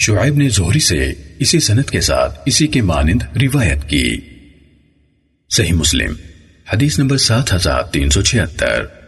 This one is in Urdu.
شعیب نے زہری سے اسی سنت کے ساتھ اسی کے مانند روایت کی۔ صحیح مسلم، حدیث نمبر سات ہزار تین سو چھہتر۔